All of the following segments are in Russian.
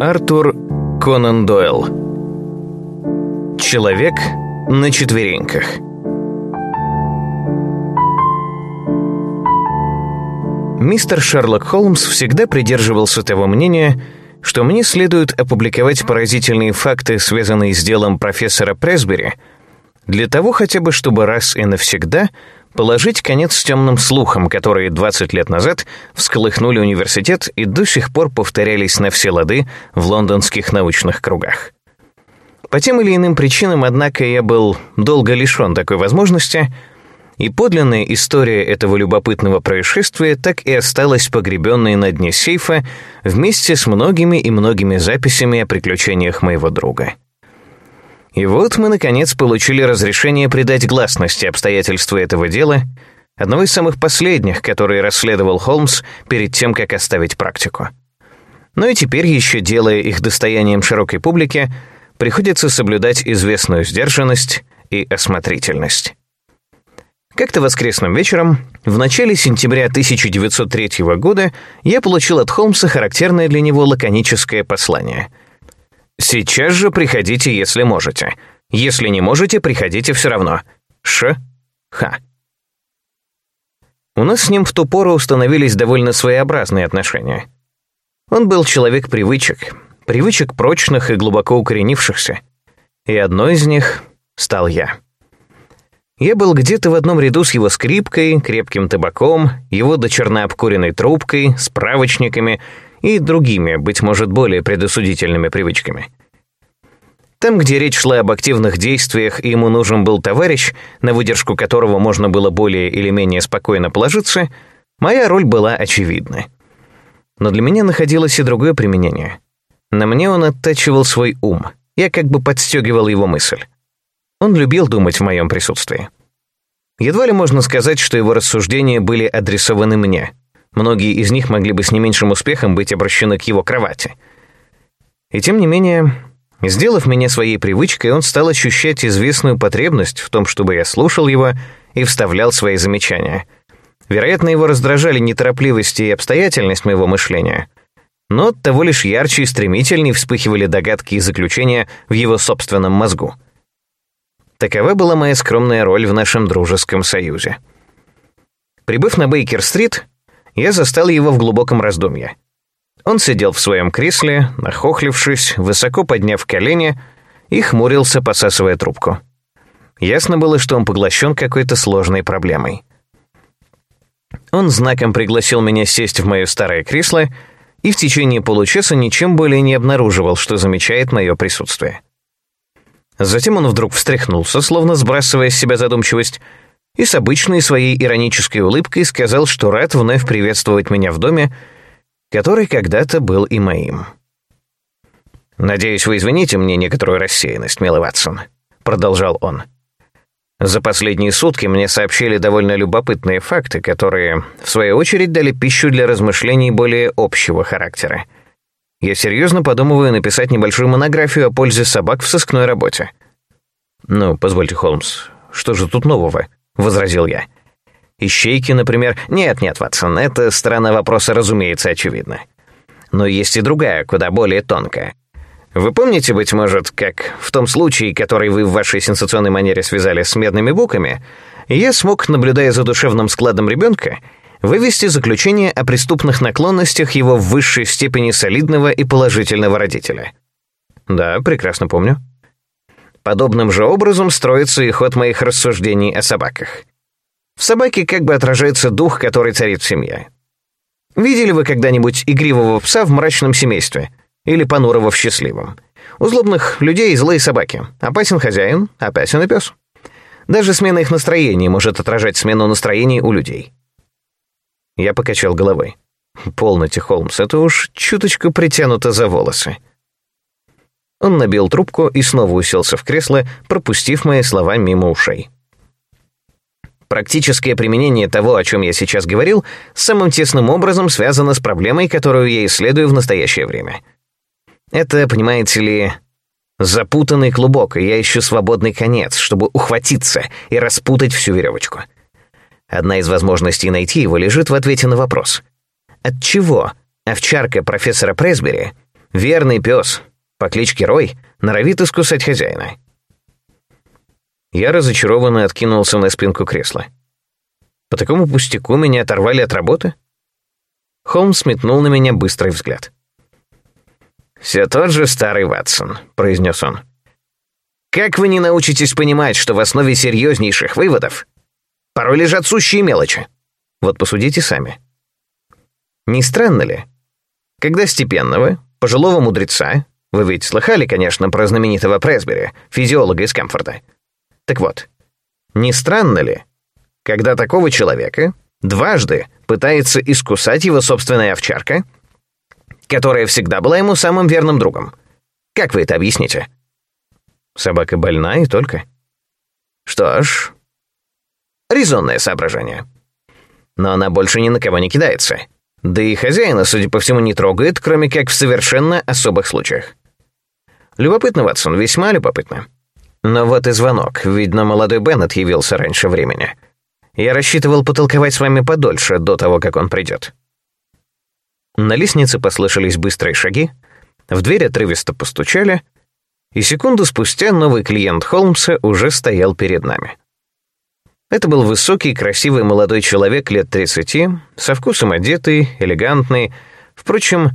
Артур Конан Дойл. Человек на четвереньках. Мистер Шерлок Холмс всегда придерживался того мнения, что мне следует опубликовать поразительные факты, связанные с делом профессора Пресбери, для того хотя бы, чтобы раз и навсегда положить конец темным слухам, которые 20 лет назад всколыхнули университет и до сих пор повторялись на все лады в лондонских научных кругах. По тем или иным причинам, однако, я был долго лишен такой возможности, и подлинная история этого любопытного происшествия так и осталась погребенной на дне сейфа вместе с многими и многими записями о приключениях моего друга. И вот мы, наконец, получили разрешение придать гласности обстоятельства этого дела, одного из самых последних, которые расследовал Холмс перед тем, как оставить практику. Но и теперь, еще делая их достоянием широкой публики, приходится соблюдать известную сдержанность и осмотрительность. Как-то воскресным вечером, в начале сентября 1903 года, я получил от Холмса характерное для него лаконическое послание — Сейчас же приходите, если можете. Если не можете, приходите все равно. Ш. Х. У нас с ним в ту пору установились довольно своеобразные отношения. Он был человек привычек, привычек прочных и глубоко укоренившихся. И одной из них стал я. Я был где-то в одном ряду с его скрипкой, крепким табаком, его дочерно обкуренной трубкой, справочниками — и другими, быть может, более предосудительными привычками. Там, где речь шла об активных действиях, и ему нужен был товарищ, на выдержку которого можно было более или менее спокойно положиться, моя роль была очевидна. Но для меня находилось и другое применение. На мне он оттачивал свой ум, я как бы подстегивал его мысль. Он любил думать в моем присутствии. Едва ли можно сказать, что его рассуждения были адресованы мне — Многие из них могли бы с не меньшим успехом быть обращены к его кровати. И тем не менее, сделав меня своей привычкой, он стал ощущать известную потребность в том, чтобы я слушал его и вставлял свои замечания. Вероятно, его раздражали неторопливость и обстоятельность моего мышления, но того лишь ярче и стремительнее вспыхивали догадки и заключения в его собственном мозгу. Такова была моя скромная роль в нашем дружеском союзе. Прибыв на Бейкер-стрит, я застал его в глубоком раздумье. Он сидел в своем кресле, нахохлившись, высоко подняв колени и хмурился, посасывая трубку. Ясно было, что он поглощен какой-то сложной проблемой. Он знаком пригласил меня сесть в мое старое кресло и в течение получаса ничем более не обнаруживал, что замечает мое присутствие. Затем он вдруг встряхнулся, словно сбрасывая с себя задумчивость, и с обычной своей иронической улыбкой сказал, что рад вновь приветствовать меня в доме, который когда-то был и моим. «Надеюсь, вы извините мне некоторую рассеянность, милый Ватсон», — продолжал он. «За последние сутки мне сообщили довольно любопытные факты, которые, в свою очередь, дали пищу для размышлений более общего характера. Я серьезно подумываю написать небольшую монографию о пользе собак в сыскной работе». «Ну, позвольте, Холмс, что же тут нового?» — возразил я. «Ищейки, например...» «Нет-нет, Ватсон, эта сторона вопроса, разумеется, очевидна. Но есть и другая, куда более тонкая. Вы помните, быть может, как в том случае, который вы в вашей сенсационной манере связали с медными буками, я смог, наблюдая за душевным складом ребенка, вывести заключение о преступных наклонностях его в высшей степени солидного и положительного родителя. Да, прекрасно помню. Подобным же образом строится и ход моих рассуждений о собаках. В собаке как бы отражается дух, который царит в семье. Видели вы когда-нибудь игривого пса в мрачном семействе? Или понурого в счастливом? У злобных людей злые собаки. Опасен хозяин, опасен и пес. Даже смена их настроения может отражать смену настроений у людей. Я покачал головой. Полноте, Холмс, это уж чуточку притянуто за волосы. Он набил трубку и снова уселся в кресло, пропустив мои слова мимо ушей. Практическое применение того, о чем я сейчас говорил, самым тесным образом связано с проблемой, которую я исследую в настоящее время. Это, понимаете ли, запутанный клубок, и я ищу свободный конец, чтобы ухватиться и распутать всю веревочку. Одна из возможностей найти его лежит в ответе на вопрос. От чего овчарка профессора Пресбери Верный пес по кличке Рой норовит искусать хозяина. Я разочарованно откинулся на спинку кресла. По такому пустяку меня оторвали от работы? Холмс метнул на меня быстрый взгляд. «Все тот же старый Ватсон», — произнес он. «Как вы не научитесь понимать, что в основе серьезнейших выводов порой лежат сущие мелочи? Вот посудите сами. Не странно ли, когда степенного, пожилого мудреца, вы ведь слыхали, конечно, про знаменитого Пресбери, физиолога из Кэмфорда. Так вот, не странно ли, когда такого человека дважды пытается искусать его собственная овчарка, которая всегда была ему самым верным другом? Как вы это объясните? Собака больна и только. Что ж, резонное соображение. Но она больше ни на кого не кидается. Да и хозяина, судя по всему, не трогает, кроме как в совершенно особых случаях. Любопытно, Ватсон, весьма любопытно. Но вот и звонок. Видно, молодой Беннет явился раньше времени. Я рассчитывал потолковать с вами подольше, до того, как он придет. На лестнице послышались быстрые шаги, в дверь отрывисто постучали, и секунду спустя новый клиент Холмса уже стоял перед нами. Это был высокий, красивый молодой человек лет 30, со вкусом одетый, элегантный. Впрочем,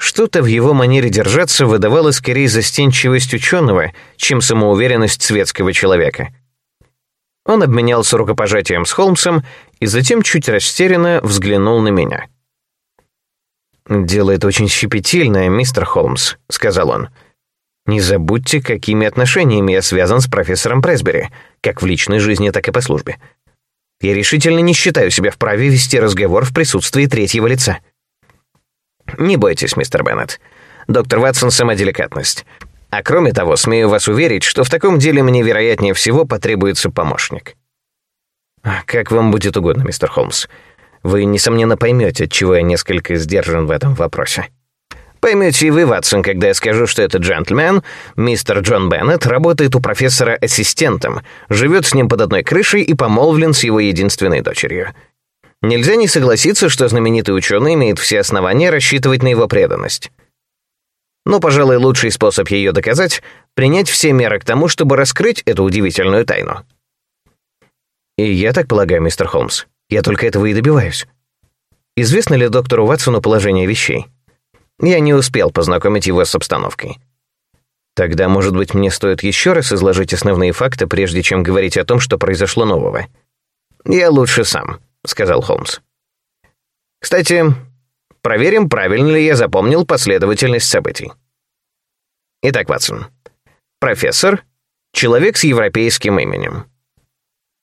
что-то в его манере держаться выдавало скорее застенчивость ученого, чем самоуверенность светского человека. Он обменялся рукопожатием с Холмсом и затем чуть растерянно взглянул на меня. «Дело это очень щепетильное, мистер Холмс», — сказал он. Не забудьте, какими отношениями я связан с профессором Пресбери, как в личной жизни, так и по службе. Я решительно не считаю себя вправе вести разговор в присутствии третьего лица. Не бойтесь, мистер Беннет. Доктор Ватсон — сама деликатность. А кроме того, смею вас уверить, что в таком деле мне, вероятнее всего, потребуется помощник. Как вам будет угодно, мистер Холмс. Вы, несомненно, поймете, чего я несколько сдержан в этом вопросе. Поймете и вы, Ватсон, когда я скажу, что этот джентльмен, мистер Джон Беннет, работает у профессора ассистентом, живет с ним под одной крышей и помолвлен с его единственной дочерью. Нельзя не согласиться, что знаменитый ученый имеет все основания рассчитывать на его преданность. Но, пожалуй, лучший способ ее доказать — принять все меры к тому, чтобы раскрыть эту удивительную тайну. И я так полагаю, мистер Холмс, я только этого и добиваюсь. Известно ли доктору Ватсону положение вещей? Я не успел познакомить его с обстановкой. Тогда, может быть, мне стоит еще раз изложить основные факты, прежде чем говорить о том, что произошло нового. «Я лучше сам», — сказал Холмс. «Кстати, проверим, правильно ли я запомнил последовательность событий. Итак, Ватсон. Профессор — человек с европейским именем.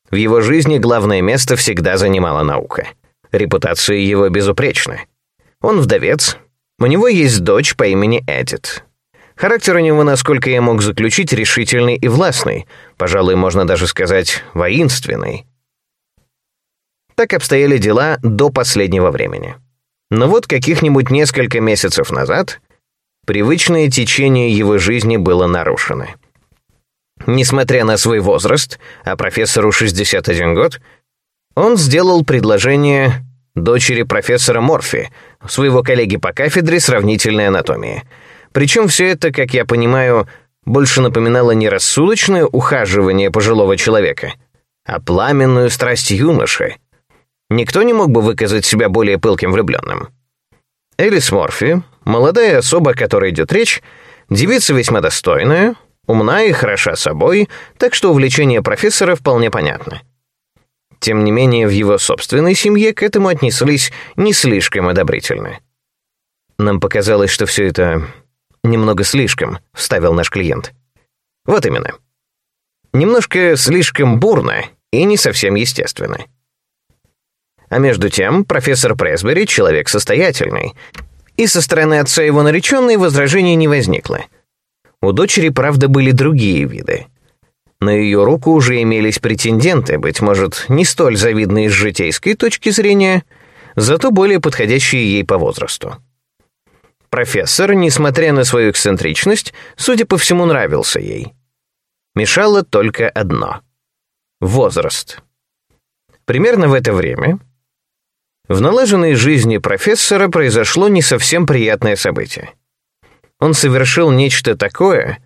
В его жизни главное место всегда занимала наука. Репутация его безупречна. Он вдовец, у него есть дочь по имени Эдит. Характер у него, насколько я мог заключить, решительный и властный, пожалуй, можно даже сказать, воинственный. Так обстояли дела до последнего времени. Но вот каких-нибудь несколько месяцев назад привычное течение его жизни было нарушено. Несмотря на свой возраст, а профессору 61 год, он сделал предложение дочери профессора Морфи, своего коллеги по кафедре сравнительной анатомии. Причем все это, как я понимаю, больше напоминало не рассудочное ухаживание пожилого человека, а пламенную страсть юноши. Никто не мог бы выказать себя более пылким влюбленным. Элис Морфи, молодая особа, о которой идет речь, девица весьма достойная, умна и хороша собой, так что увлечение профессора вполне понятно. Тем не менее, в его собственной семье к этому отнеслись не слишком одобрительно. «Нам показалось, что все это немного слишком», — вставил наш клиент. «Вот именно. Немножко слишком бурно и не совсем естественно». А между тем, профессор Пресбери — человек состоятельный, и со стороны отца его нареченной возражений не возникло. У дочери, правда, были другие виды — на ее руку уже имелись претенденты, быть может, не столь завидные с житейской точки зрения, зато более подходящие ей по возрасту. Профессор, несмотря на свою эксцентричность, судя по всему, нравился ей. Мешало только одно — возраст. Примерно в это время в налаженной жизни профессора произошло не совсем приятное событие. он совершил нечто такое,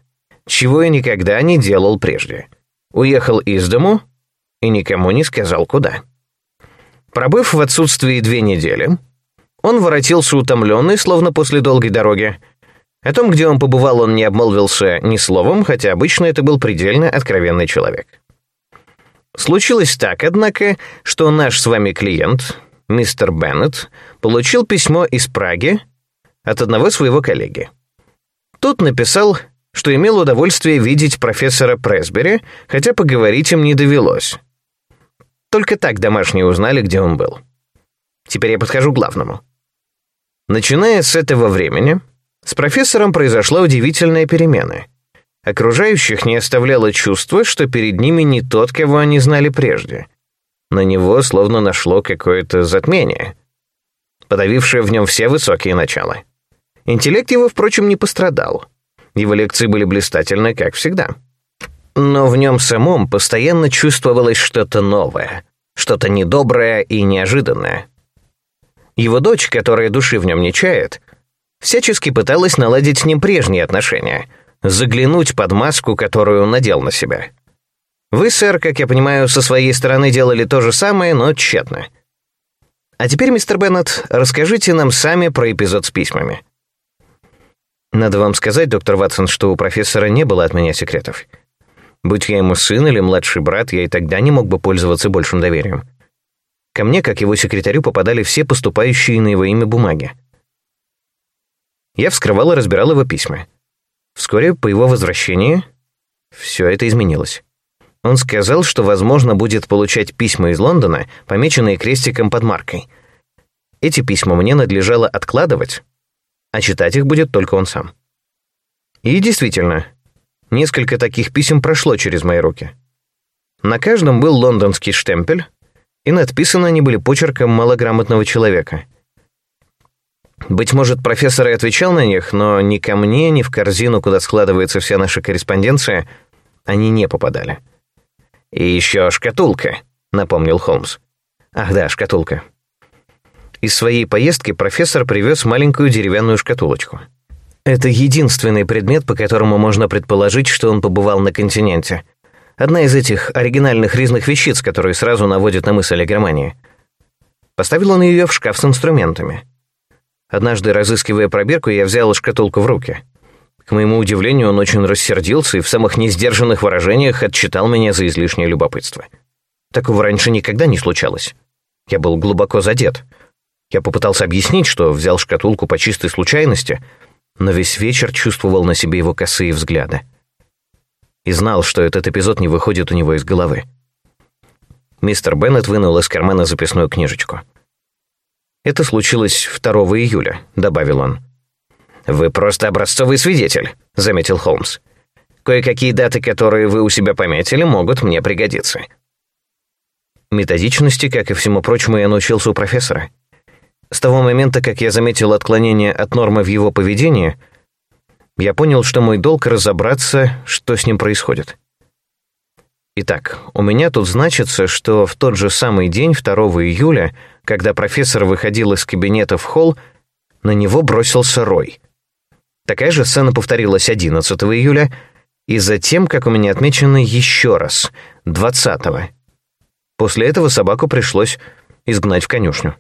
чего я никогда не делал прежде. Уехал из дому и никому не сказал куда. Пробыв в отсутствии две недели, он воротился утомленный, словно после долгой дороги. О том, где он побывал, он не обмолвился ни словом, хотя обычно это был предельно откровенный человек. Случилось так, однако, что наш с вами клиент, мистер Беннет, получил письмо из Праги от одного своего коллеги. Тот написал, что имел удовольствие видеть профессора Пресбери, хотя поговорить им не довелось. Только так домашние узнали, где он был. Теперь я подхожу к главному. Начиная с этого времени, с профессором произошла удивительная перемена. Окружающих не оставляло чувство, что перед ними не тот, кого они знали прежде. На него словно нашло какое-то затмение, подавившее в нем все высокие начала. Интеллект его, впрочем, не пострадал. Его лекции были блистательны, как всегда. Но в нем самом постоянно чувствовалось что-то новое, что-то недоброе и неожиданное. Его дочь, которая души в нем не чает, всячески пыталась наладить с ним прежние отношения — заглянуть под маску, которую он надел на себя. Вы, сэр, как я понимаю, со своей стороны делали то же самое, но тщетно. А теперь, мистер Беннет, расскажите нам сами про эпизод с письмами. Надо вам сказать, доктор Ватсон, что у профессора не было от меня секретов. Будь я ему сын или младший брат, я и тогда не мог бы пользоваться большим доверием. Ко мне, как его секретарю, попадали все поступающие на его имя бумаги. Я вскрывал и разбирал его письма. Вскоре по его возвращении все это изменилось. Он сказал, что, возможно, будет получать письма из Лондона, помеченные крестиком под маркой. Эти письма мне надлежало откладывать, а читать их будет только он сам. И действительно, несколько таких писем прошло через мои руки. На каждом был лондонский штемпель, и надписаны они были почерком малограмотного человека — быть может, профессор и отвечал на них, но ни ко мне, ни в корзину, куда складывается вся наша корреспонденция, они не попадали. «И еще шкатулка», — напомнил Холмс. «Ах да, шкатулка». Из своей поездки профессор привез маленькую деревянную шкатулочку. Это единственный предмет, по которому можно предположить, что он побывал на континенте. Одна из этих оригинальных резных вещиц, которые сразу наводят на мысль о Германии. Поставил он ее в шкаф с инструментами. Однажды, разыскивая пробирку, я взял шкатулку в руки. К моему удивлению, он очень рассердился и в самых несдержанных выражениях отчитал меня за излишнее любопытство. Такого раньше никогда не случалось. Я был глубоко задет. Я попытался объяснить, что взял шкатулку по чистой случайности, но весь вечер чувствовал на себе его косые взгляды. И знал, что этот эпизод не выходит у него из головы. Мистер Беннет вынул из кармана записную книжечку. Это случилось 2 июля», — добавил он. «Вы просто образцовый свидетель», — заметил Холмс. «Кое-какие даты, которые вы у себя пометили, могут мне пригодиться». Методичности, как и всему прочему, я научился у профессора. С того момента, как я заметил отклонение от нормы в его поведении, я понял, что мой долг разобраться, что с ним происходит. Итак, у меня тут значится, что в тот же самый день, 2 июля, когда профессор выходил из кабинета в холл, на него бросился Рой. Такая же сцена повторилась 11 июля, и затем, как у меня отмечено, еще раз, 20 -го. После этого собаку пришлось изгнать в конюшню.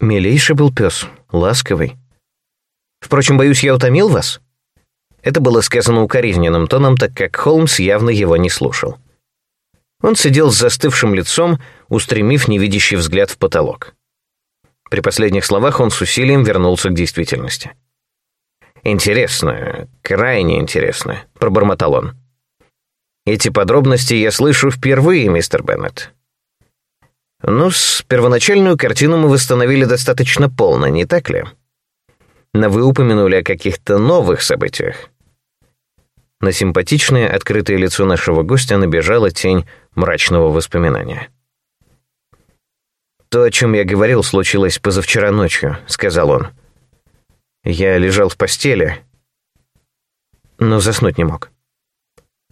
Милейший был пес, ласковый. Впрочем, боюсь, я утомил вас? Это было сказано укоризненным тоном, так как Холмс явно его не слушал. Он сидел с застывшим лицом, устремив невидящий взгляд в потолок. При последних словах он с усилием вернулся к действительности. «Интересно, крайне интересно», — пробормотал он. «Эти подробности я слышу впервые, мистер Беннет». «Ну, с первоначальную картину мы восстановили достаточно полно, не так ли? Но вы упомянули о каких-то новых событиях». На симпатичное, открытое лицо нашего гостя набежала тень мрачного воспоминания. «То, о чем я говорил, случилось позавчера ночью», — сказал он. Я лежал в постели, но заснуть не мог.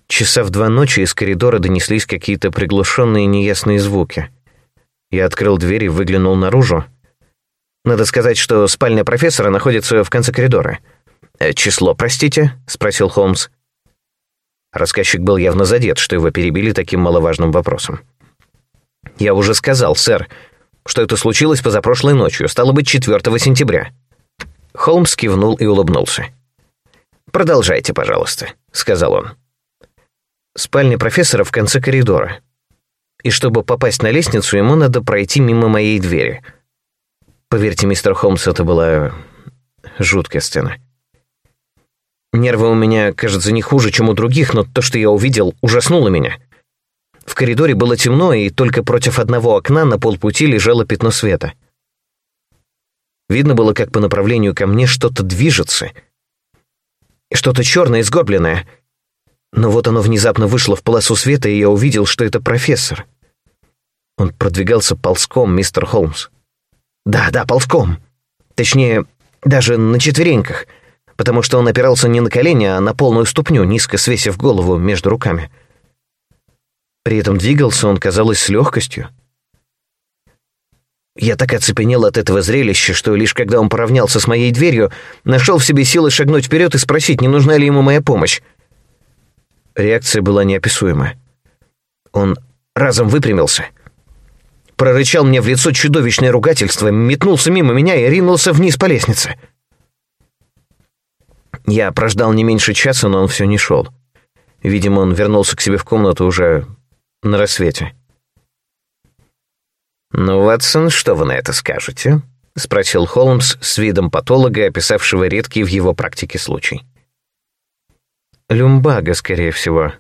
Часа в два ночи из коридора донеслись какие-то приглушенные неясные звуки. Я открыл дверь и выглянул наружу. Надо сказать, что спальня профессора находится в конце коридора — «Э, «Число, простите?» — спросил Холмс. Рассказчик был явно задет, что его перебили таким маловажным вопросом. «Я уже сказал, сэр, что это случилось позапрошлой ночью, стало быть, 4 сентября». Холмс кивнул и улыбнулся. «Продолжайте, пожалуйста», — сказал он. «Спальня профессора в конце коридора. И чтобы попасть на лестницу, ему надо пройти мимо моей двери. Поверьте, мистер Холмс, это была жуткая сцена. Нервы у меня, кажется, не хуже, чем у других, но то, что я увидел, ужаснуло меня. В коридоре было темно, и только против одного окна на полпути лежало пятно света. Видно было, как по направлению ко мне что-то движется. Что-то черное и сгорбленное. Но вот оно внезапно вышло в полосу света, и я увидел, что это профессор. Он продвигался ползком, мистер Холмс. Да, да, ползком. Точнее, даже на четвереньках — потому что он опирался не на колени, а на полную ступню, низко свесив голову между руками. При этом двигался он, казалось, с легкостью. Я так оцепенел от этого зрелища, что лишь когда он поравнялся с моей дверью, нашел в себе силы шагнуть вперед и спросить, не нужна ли ему моя помощь. Реакция была неописуема. Он разом выпрямился, прорычал мне в лицо чудовищное ругательство, метнулся мимо меня и ринулся вниз по лестнице. — я прождал не меньше часа, но он все не шел. Видимо, он вернулся к себе в комнату уже на рассвете. «Ну, Ватсон, что вы на это скажете?» — спросил Холмс с видом патолога, описавшего редкий в его практике случай. «Люмбага, скорее всего»,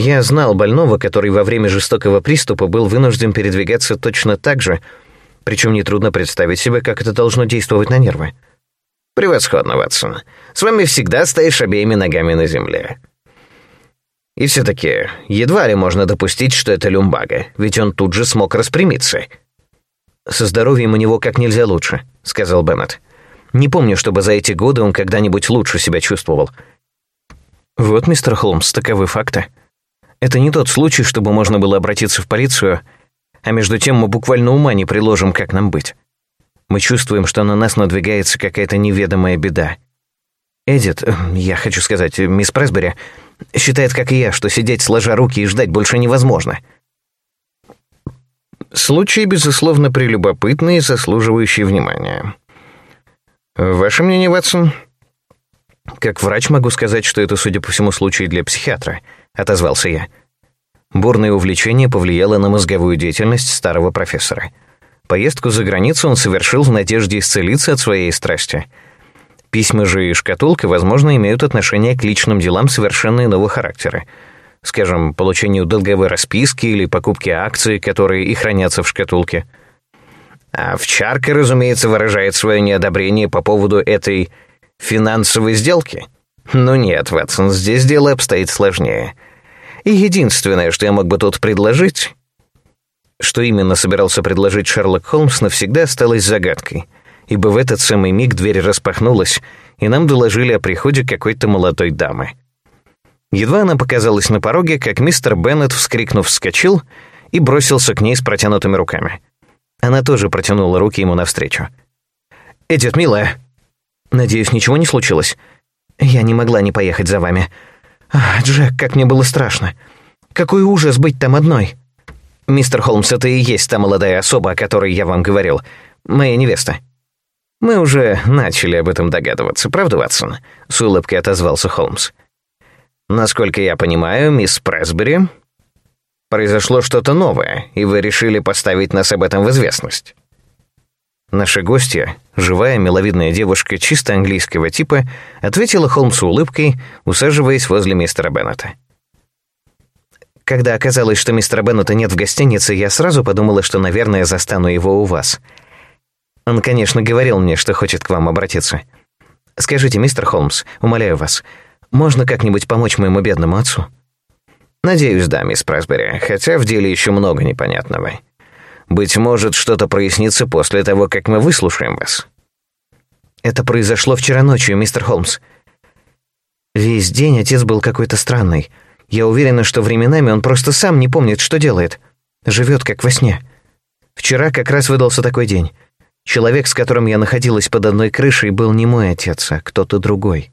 я знал больного, который во время жестокого приступа был вынужден передвигаться точно так же, причем нетрудно представить себе, как это должно действовать на нервы. «Превосходно, Ватсон. С вами всегда стоишь обеими ногами на земле». И все-таки едва ли можно допустить, что это люмбага, ведь он тут же смог распрямиться. «Со здоровьем у него как нельзя лучше», — сказал Беннет. «Не помню, чтобы за эти годы он когда-нибудь лучше себя чувствовал». «Вот, мистер Холмс, таковы факты. Это не тот случай, чтобы можно было обратиться в полицию, а между тем мы буквально ума не приложим, как нам быть». Мы чувствуем, что на нас надвигается какая-то неведомая беда. Эдит, э, я хочу сказать, мисс Пресбери, считает, как и я, что сидеть сложа руки и ждать больше невозможно. Случай, безусловно, прелюбопытный и заслуживающий внимания. Ваше мнение, Ватсон? Как врач могу сказать, что это, судя по всему, случай для психиатра, отозвался я. Бурное увлечение повлияло на мозговую деятельность старого профессора — Поездку за границу он совершил в надежде исцелиться от своей страсти. Письма же и шкатулка, возможно, имеют отношение к личным делам совершенно иного характера. Скажем, получению долговой расписки или покупке акций, которые и хранятся в шкатулке. А овчарка, разумеется, выражает свое неодобрение по поводу этой финансовой сделки. Но нет, Ватсон, здесь дело обстоит сложнее. И единственное, что я мог бы тут предложить, что именно собирался предложить Шерлок Холмс, навсегда осталось загадкой, ибо в этот самый миг дверь распахнулась, и нам доложили о приходе какой-то молодой дамы. Едва она показалась на пороге, как мистер Беннет, вскрикнув, вскочил и бросился к ней с протянутыми руками. Она тоже протянула руки ему навстречу. «Эдит, милая!» «Надеюсь, ничего не случилось?» «Я не могла не поехать за вами». Ах, «Джек, как мне было страшно! Какой ужас быть там одной!» «Мистер Холмс, это и есть та молодая особа, о которой я вам говорил. Моя невеста». «Мы уже начали об этом догадываться, правда, Ватсон?» — с улыбкой отозвался Холмс. «Насколько я понимаю, мисс Пресбери, произошло что-то новое, и вы решили поставить нас об этом в известность». Наша гостья, живая, миловидная девушка чисто английского типа, ответила Холмсу улыбкой, усаживаясь возле мистера Беннета. Когда оказалось, что мистера Беннета нет в гостинице, я сразу подумала, что, наверное, застану его у вас. Он, конечно, говорил мне, что хочет к вам обратиться. Скажите, мистер Холмс, умоляю вас, можно как-нибудь помочь моему бедному отцу? Надеюсь, да, мисс Пресбери, хотя в деле еще много непонятного. Быть может, что-то прояснится после того, как мы выслушаем вас. Это произошло вчера ночью, мистер Холмс. Весь день отец был какой-то странный. Я уверена, что временами он просто сам не помнит, что делает. Живет как во сне. Вчера как раз выдался такой день. Человек, с которым я находилась под одной крышей, был не мой отец, а кто-то другой.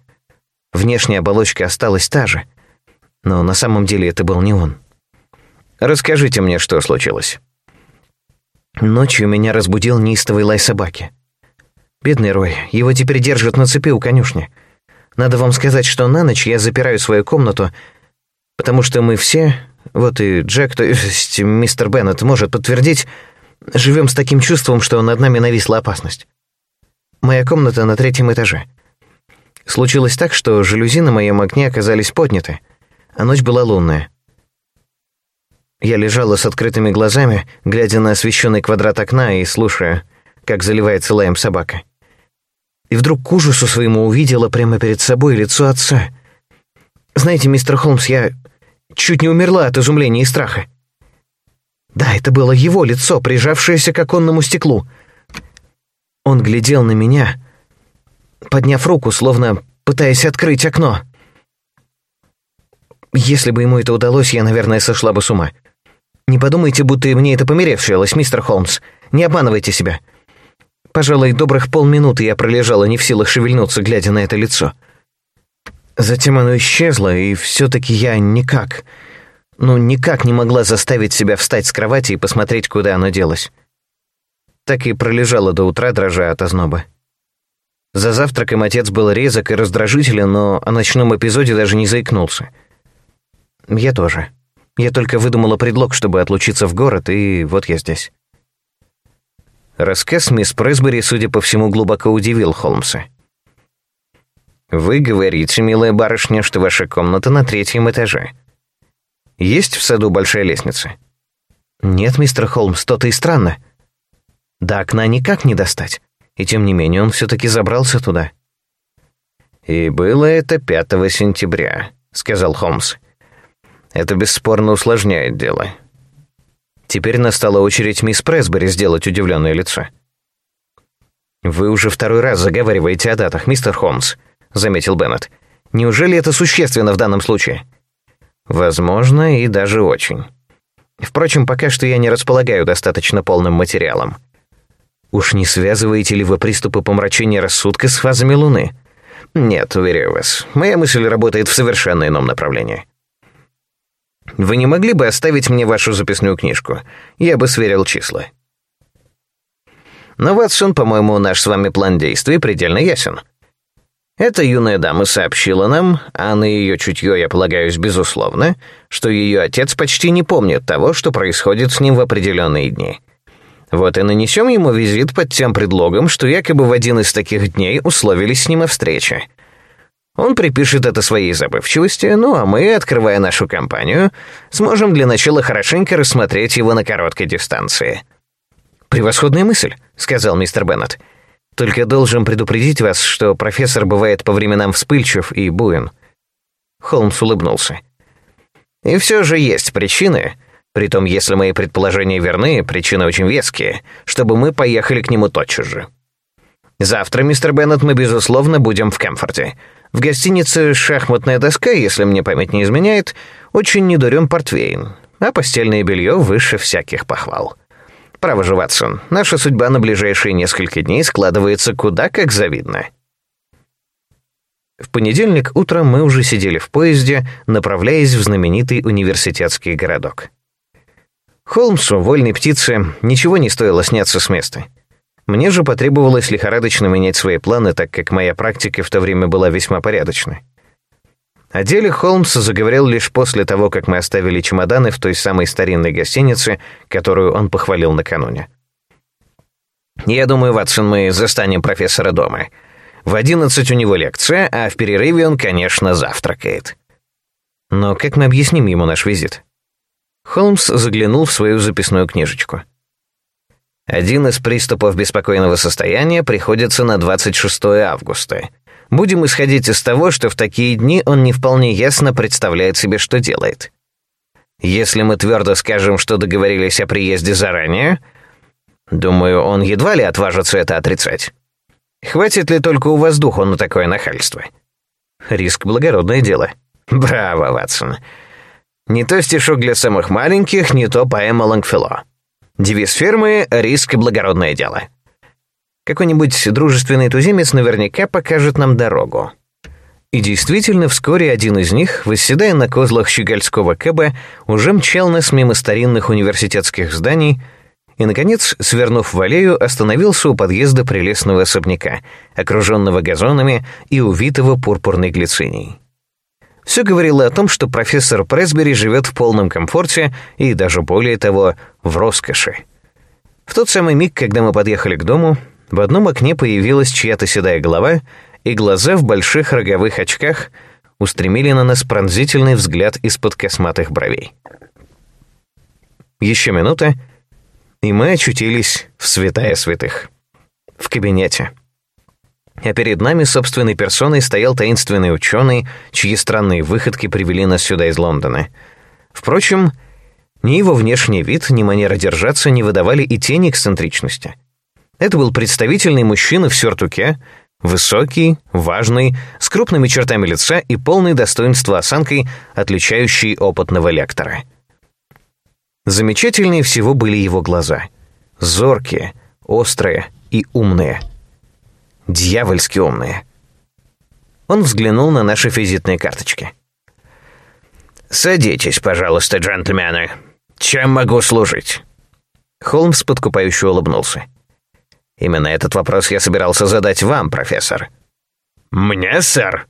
Внешняя оболочка осталась та же, но на самом деле это был не он. Расскажите мне, что случилось. Ночью меня разбудил неистовый лай собаки. Бедный Рой, его теперь держат на цепи у конюшни. Надо вам сказать, что на ночь я запираю свою комнату, потому что мы все, вот и Джек, то есть мистер Беннет, может подтвердить, живем с таким чувством, что над нами нависла опасность. Моя комната на третьем этаже. Случилось так, что жалюзи на моем окне оказались подняты, а ночь была лунная. Я лежала с открытыми глазами, глядя на освещенный квадрат окна и слушая, как заливается лаем собака. И вдруг к ужасу своему увидела прямо перед собой лицо отца. Знаете, мистер Холмс, я чуть не умерла от изумления и страха. Да, это было его лицо, прижавшееся к оконному стеклу. Он глядел на меня, подняв руку, словно пытаясь открыть окно. Если бы ему это удалось, я, наверное, сошла бы с ума. Не подумайте, будто мне это померещилось, мистер Холмс. Не обманывайте себя. Пожалуй, добрых полминуты я пролежала не в силах шевельнуться, глядя на это лицо. Затем оно исчезло, и все-таки я никак, ну, никак не могла заставить себя встать с кровати и посмотреть, куда оно делось. Так и пролежала до утра, дрожа от озноба. За завтраком отец был резок и раздражителен, но о ночном эпизоде даже не заикнулся. Я тоже. Я только выдумала предлог, чтобы отлучиться в город, и вот я здесь. Рассказ мисс Пресбери, судя по всему, глубоко удивил Холмса. «Вы говорите, милая барышня, что ваша комната на третьем этаже. Есть в саду большая лестница?» «Нет, мистер Холмс, то-то и странно. До окна никак не достать, и тем не менее он все-таки забрался туда». «И было это 5 сентября», — сказал Холмс. Это бесспорно усложняет дело. Теперь настала очередь мисс Пресбери сделать удивленное лицо. «Вы уже второй раз заговариваете о датах, мистер Холмс», — заметил Беннет. «Неужели это существенно в данном случае?» «Возможно, и даже очень. Впрочем, пока что я не располагаю достаточно полным материалом. Уж не связываете ли вы приступы помрачения рассудка с фазами Луны?» «Нет, уверяю вас, моя мысль работает в совершенно ином направлении». Вы не могли бы оставить мне вашу записную книжку? Я бы сверил числа. Но, Ватсон, по-моему, наш с вами план действий предельно ясен. Эта юная дама сообщила нам, а на ее чутье я полагаюсь безусловно, что ее отец почти не помнит того, что происходит с ним в определенные дни. Вот и нанесем ему визит под тем предлогом, что якобы в один из таких дней условились с ним о встрече. Он припишет это своей забывчивости, ну а мы, открывая нашу компанию, сможем для начала хорошенько рассмотреть его на короткой дистанции. «Превосходная мысль», — сказал мистер Беннет. «Только должен предупредить вас, что профессор бывает по временам вспыльчив и буин». Холмс улыбнулся. «И все же есть причины, притом, если мои предположения верны, причины очень веские, чтобы мы поехали к нему тотчас же. Завтра, мистер Беннет, мы, безусловно, будем в Кемфорте». В гостинице «Шахматная доска», если мне память не изменяет, очень недурен портвейн, а постельное белье выше всяких похвал. Право же, Ватсон, наша судьба на ближайшие несколько дней складывается куда как завидно. В понедельник утром мы уже сидели в поезде, направляясь в знаменитый университетский городок. Холмсу, вольной птице, ничего не стоило сняться с места — мне же потребовалось лихорадочно менять свои планы, так как моя практика в то время была весьма порядочной. О деле Холмс заговорил лишь после того, как мы оставили чемоданы в той самой старинной гостинице, которую он похвалил накануне. «Я думаю, Ватсон, мы застанем профессора дома. В одиннадцать у него лекция, а в перерыве он, конечно, завтракает». «Но как мы объясним ему наш визит?» Холмс заглянул в свою записную книжечку. Один из приступов беспокойного состояния приходится на 26 августа. Будем исходить из того, что в такие дни он не вполне ясно представляет себе, что делает. Если мы твердо скажем, что договорились о приезде заранее, думаю, он едва ли отважится это отрицать. Хватит ли только у вас духу на такое нахальство? Риск — благородное дело. Браво, Ватсон. Не то стишок для самых маленьких, не то поэма Лангфело. Девиз фирмы «Риск благородное дело». Какой-нибудь дружественный туземец наверняка покажет нам дорогу. И действительно, вскоре один из них, восседая на козлах щегольского кэба, уже мчал нас мимо старинных университетских зданий и, наконец, свернув в аллею, остановился у подъезда прелестного особняка, окруженного газонами и увитого пурпурной глицинией. Все говорило о том, что профессор Пресбери живет в полном комфорте и, даже более того, в роскоши. В тот самый миг, когда мы подъехали к дому, в одном окне появилась чья-то седая голова — и глаза в больших роговых очках устремили на нас пронзительный взгляд из-под косматых бровей. Еще минута, и мы очутились в святая святых. В кабинете. А перед нами собственной персоной стоял таинственный ученый, чьи странные выходки привели нас сюда из Лондона. Впрочем, ни его внешний вид, ни манера держаться не выдавали и тени эксцентричности. Это был представительный мужчина в сюртуке, Высокий, важный, с крупными чертами лица и полной достоинства осанкой, отличающей опытного лектора. Замечательнее всего были его глаза. Зоркие, острые и умные. Дьявольски умные. Он взглянул на наши визитные карточки. «Садитесь, пожалуйста, джентльмены. Чем могу служить?» Холмс подкупающе улыбнулся. Именно этот вопрос я собирался задать вам, профессор. Мне, сэр?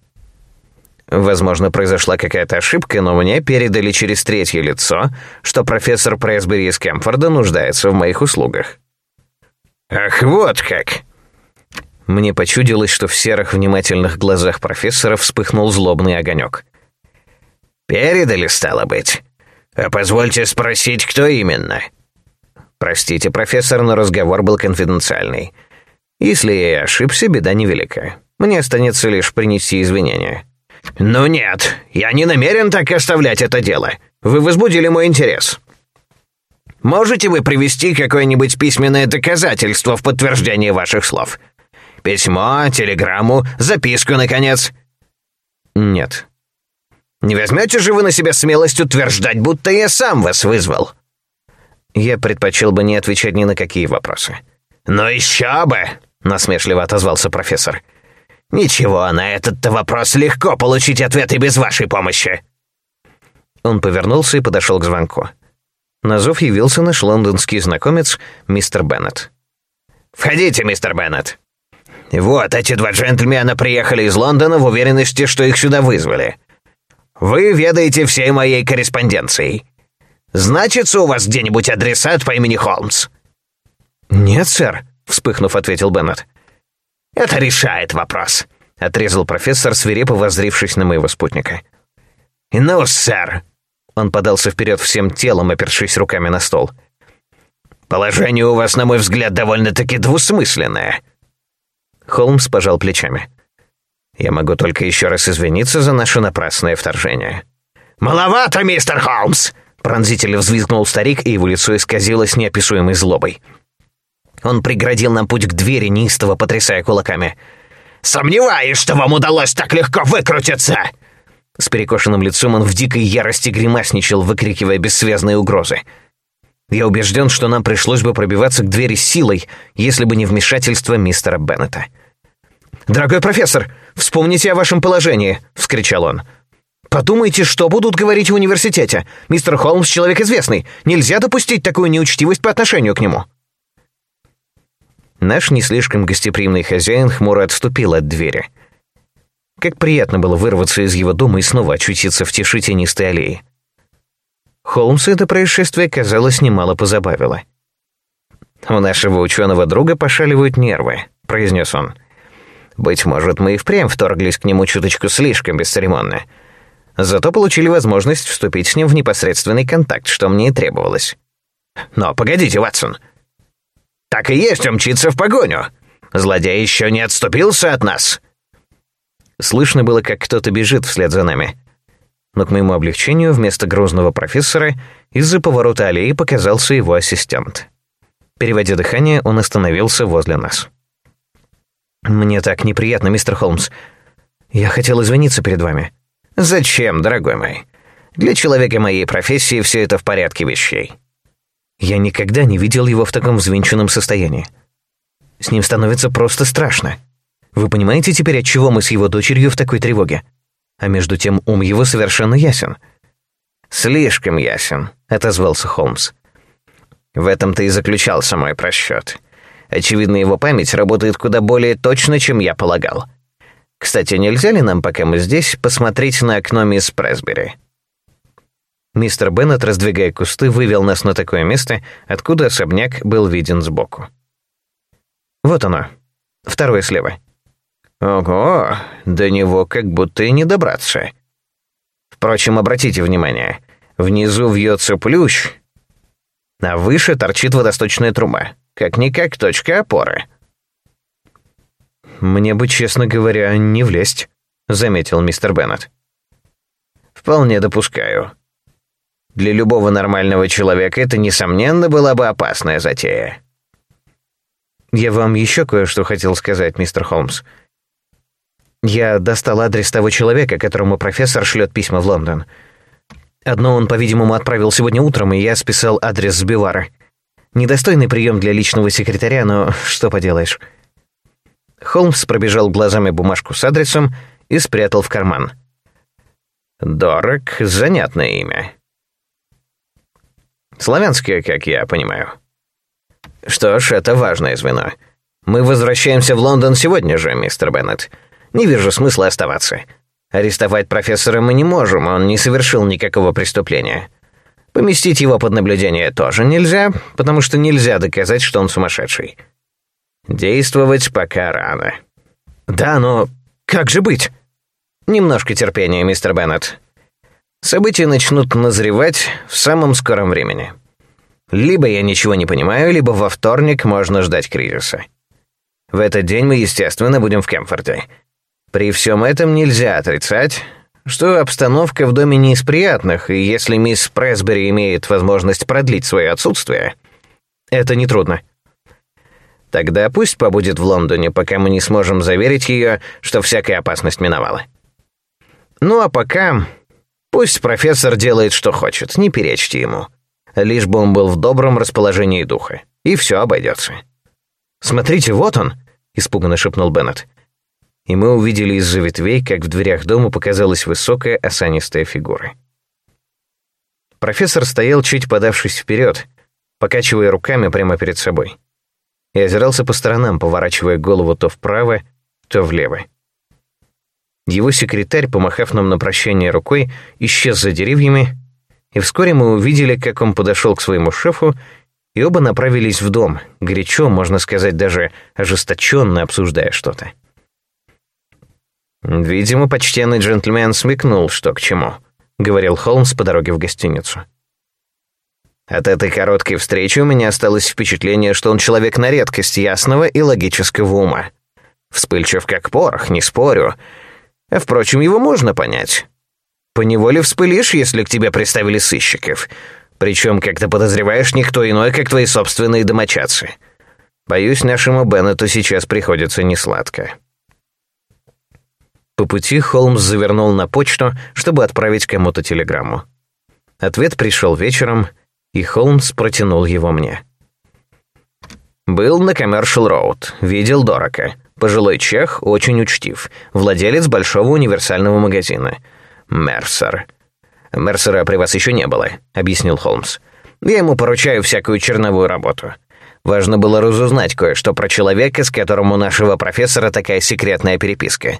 Возможно, произошла какая-то ошибка, но мне передали через третье лицо, что профессор Пресбери из Кемфорда нуждается в моих услугах. Ах, вот как! Мне почудилось, что в серых внимательных глазах профессора вспыхнул злобный огонек. «Передали, стало быть. А позвольте спросить, кто именно?» «Простите, профессор, но разговор был конфиденциальный. Если я ошибся, беда невелика. Мне останется лишь принести извинения». «Ну нет, я не намерен так оставлять это дело. Вы возбудили мой интерес». «Можете вы привести какое-нибудь письменное доказательство в подтверждение ваших слов? Письмо, телеграмму, записку, наконец?» «Нет». «Не возьмете же вы на себя смелость утверждать, будто я сам вас вызвал?» Я предпочел бы не отвечать ни на какие вопросы. «Ну еще бы!» — насмешливо отозвался профессор. «Ничего, на этот-то вопрос легко получить ответ и без вашей помощи». Он повернулся и подошел к звонку. На зов явился наш лондонский знакомец, мистер Беннет. «Входите, мистер Беннет. Вот эти два джентльмена приехали из Лондона в уверенности, что их сюда вызвали. Вы ведаете всей моей корреспонденцией. Значится у вас где-нибудь адресат по имени Холмс?» «Нет, сэр», — вспыхнув, ответил Беннет. «Это решает вопрос», — отрезал профессор, свирепо воззрившись на моего спутника. «Ну, сэр», — он подался вперед всем телом, опершись руками на стол. «Положение у вас, на мой взгляд, довольно-таки двусмысленное». Холмс пожал плечами. «Я могу только еще раз извиниться за наше напрасное вторжение». «Маловато, мистер Холмс!» Пронзительно взвизгнул старик, и его лицо исказилось неописуемой злобой. Он преградил нам путь к двери, неистово потрясая кулаками. «Сомневаюсь, что вам удалось так легко выкрутиться!» С перекошенным лицом он в дикой ярости гримасничал, выкрикивая бессвязные угрозы. Я убежден, что нам пришлось бы пробиваться к двери силой, если бы не вмешательство мистера Беннета. «Дорогой профессор, вспомните о вашем положении!» — вскричал он. Подумайте, что будут говорить в университете. Мистер Холмс человек известный. Нельзя допустить такую неучтивость по отношению к нему. Наш не слишком гостеприимный хозяин хмуро отступил от двери. Как приятно было вырваться из его дома и снова очутиться в тиши тенистой аллеи. Холмсу это происшествие, казалось, немало позабавило. «У нашего ученого друга пошаливают нервы», — произнес он. «Быть может, мы и впрямь вторглись к нему чуточку слишком бесцеремонно». Зато получили возможность вступить с ним в непосредственный контакт, что мне и требовалось. Но погодите, Ватсон. Так и есть, он мчится в погоню. Злодей еще не отступился от нас. Слышно было, как кто-то бежит вслед за нами. Но к моему облегчению вместо грузного профессора из-за поворота аллеи показался его ассистент. Переводя дыхание, он остановился возле нас. «Мне так неприятно, мистер Холмс. Я хотел извиниться перед вами». «Зачем, дорогой мой? Для человека моей профессии все это в порядке вещей». Я никогда не видел его в таком взвинченном состоянии. С ним становится просто страшно. Вы понимаете теперь, от чего мы с его дочерью в такой тревоге? А между тем ум его совершенно ясен». «Слишком ясен», — отозвался Холмс. В этом-то и заключался мой просчет. Очевидно, его память работает куда более точно, чем я полагал. Кстати, нельзя ли нам, пока мы здесь, посмотреть на окно мисс Пресбери?» Мистер Беннет, раздвигая кусты, вывел нас на такое место, откуда особняк был виден сбоку. Вот оно. Второе слева. Ого, до него как будто и не добраться. Впрочем, обратите внимание, внизу вьется плющ, а выше торчит водосточная труба. Как-никак точка опоры. «Мне бы, честно говоря, не влезть», — заметил мистер Беннет. «Вполне допускаю. Для любого нормального человека это, несомненно, была бы опасная затея». «Я вам еще кое-что хотел сказать, мистер Холмс. Я достал адрес того человека, которому профессор шлет письма в Лондон. Одно он, по-видимому, отправил сегодня утром, и я списал адрес с Бивара. Недостойный прием для личного секретаря, но что поделаешь». Холмс пробежал глазами бумажку с адресом и спрятал в карман. «Дорог — занятное имя. Славянское, как я понимаю. Что ж, это важное звено. Мы возвращаемся в Лондон сегодня же, мистер Беннет. Не вижу смысла оставаться. Арестовать профессора мы не можем, он не совершил никакого преступления. Поместить его под наблюдение тоже нельзя, потому что нельзя доказать, что он сумасшедший. Действовать пока рано. Да, но как же быть? Немножко терпения, мистер Беннет. События начнут назревать в самом скором времени. Либо я ничего не понимаю, либо во вторник можно ждать кризиса. В этот день мы, естественно, будем в Кемфорде. При всем этом нельзя отрицать, что обстановка в доме не из приятных, и если мисс Пресбери имеет возможность продлить свое отсутствие... Это нетрудно. Тогда пусть побудет в Лондоне, пока мы не сможем заверить ее, что всякая опасность миновала. Ну а пока пусть профессор делает, что хочет, не перечьте ему. Лишь бы он был в добром расположении духа, и все обойдется. «Смотрите, вот он!» — испуганно шепнул Беннет. И мы увидели из-за ветвей, как в дверях дома показалась высокая осанистая фигура. Профессор стоял, чуть подавшись вперед, покачивая руками прямо перед собой и озирался по сторонам, поворачивая голову то вправо, то влево. Его секретарь, помахав нам на прощание рукой, исчез за деревьями, и вскоре мы увидели, как он подошел к своему шефу, и оба направились в дом, горячо, можно сказать, даже ожесточенно обсуждая что-то. «Видимо, почтенный джентльмен смекнул, что к чему», — говорил Холмс по дороге в гостиницу. От этой короткой встречи у меня осталось впечатление, что он человек на редкость ясного и логического ума. Вспыльчив как порох, не спорю. А, впрочем, его можно понять. Поневоле вспылишь, если к тебе приставили сыщиков. Причем, как ты подозреваешь, никто иной, как твои собственные домочадцы. Боюсь, нашему Беннету сейчас приходится несладко. По пути Холмс завернул на почту, чтобы отправить кому-то телеграмму. Ответ пришел вечером — и Холмс протянул его мне. «Был на Commercial Роуд, видел Дорака. Пожилой чех, очень учтив, владелец большого универсального магазина. Мерсер». «Мерсера при вас еще не было», — объяснил Холмс. «Я ему поручаю всякую черновую работу. Важно было разузнать кое-что про человека, с которым у нашего профессора такая секретная переписка.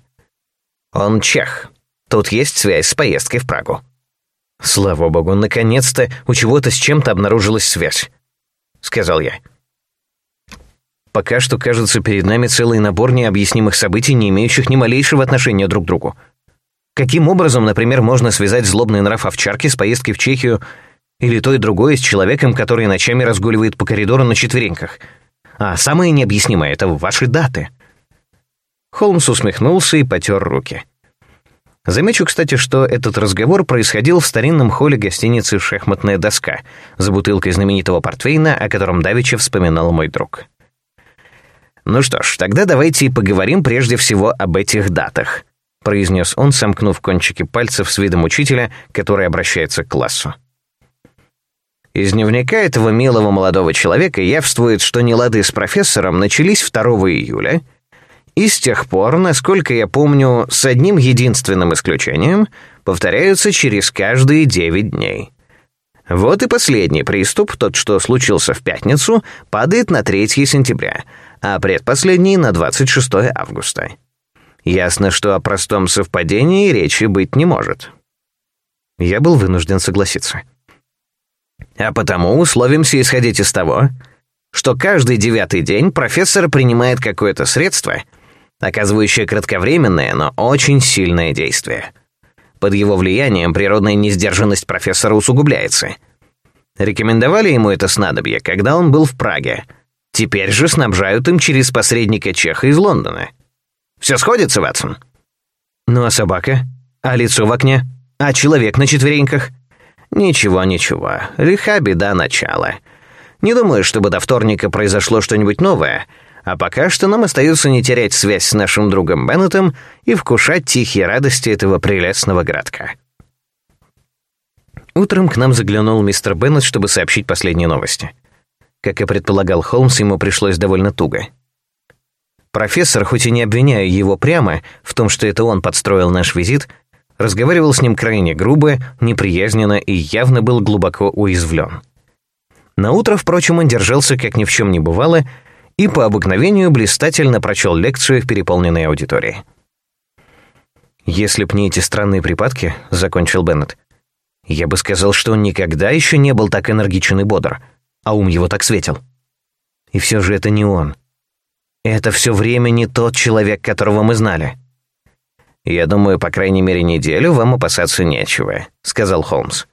Он чех. Тут есть связь с поездкой в Прагу». «Слава богу, наконец-то у чего-то с чем-то обнаружилась связь», — сказал я. Пока что, кажется, перед нами целый набор необъяснимых событий, не имеющих ни малейшего отношения друг к другу. Каким образом, например, можно связать злобный нрав овчарки с поездкой в Чехию или то и другое с человеком, который ночами разгуливает по коридору на четвереньках? А самое необъяснимое — это ваши даты. Холмс усмехнулся и потер руки. Замечу, кстати, что этот разговор происходил в старинном холле гостиницы «Шахматная доска» за бутылкой знаменитого портвейна, о котором давеча вспоминал мой друг. «Ну что ж, тогда давайте и поговорим прежде всего об этих датах», произнес он, сомкнув кончики пальцев с видом учителя, который обращается к классу. Из дневника этого милого молодого человека явствует, что нелады с профессором начались 2 июля, и с тех пор, насколько я помню, с одним единственным исключением, повторяются через каждые 9 дней. Вот и последний приступ, тот, что случился в пятницу, падает на 3 сентября, а предпоследний — на 26 августа. Ясно, что о простом совпадении речи быть не может. Я был вынужден согласиться. А потому условимся исходить из того, что каждый девятый день профессор принимает какое-то средство, оказывающее кратковременное, но очень сильное действие. Под его влиянием природная несдержанность профессора усугубляется. Рекомендовали ему это снадобье, когда он был в Праге. Теперь же снабжают им через посредника Чеха из Лондона. Все сходится, Ватсон? Ну а собака? А лицо в окне? А человек на четвереньках? Ничего, ничего. Лиха беда начала. Не думаю, чтобы до вторника произошло что-нибудь новое, а пока что нам остается не терять связь с нашим другом Беннетом и вкушать тихие радости этого прелестного городка. Утром к нам заглянул мистер Беннет, чтобы сообщить последние новости. Как и предполагал Холмс, ему пришлось довольно туго. Профессор, хоть и не обвиняя его прямо в том, что это он подстроил наш визит, разговаривал с ним крайне грубо, неприязненно и явно был глубоко уязвлен. На утро, впрочем, он держался, как ни в чем не бывало, и по обыкновению блистательно прочел лекцию в переполненной аудитории. «Если б не эти странные припадки», — закончил Беннет, «я бы сказал, что он никогда еще не был так энергичен и бодр, а ум его так светил. И все же это не он. Это все время не тот человек, которого мы знали». «Я думаю, по крайней мере, неделю вам опасаться нечего», — сказал Холмс.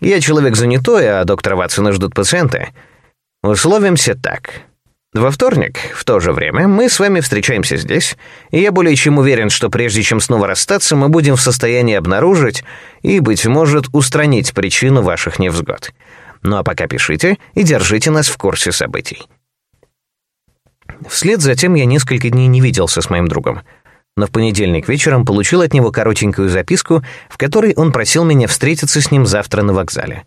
«Я человек занятой, а доктора Ватсона ждут пациенты. Условимся так. Во вторник, в то же время, мы с вами встречаемся здесь, и я более чем уверен, что прежде чем снова расстаться, мы будем в состоянии обнаружить и, быть может, устранить причину ваших невзгод. Ну а пока пишите и держите нас в курсе событий». Вслед за тем я несколько дней не виделся с моим другом — но в понедельник вечером получил от него коротенькую записку, в которой он просил меня встретиться с ним завтра на вокзале.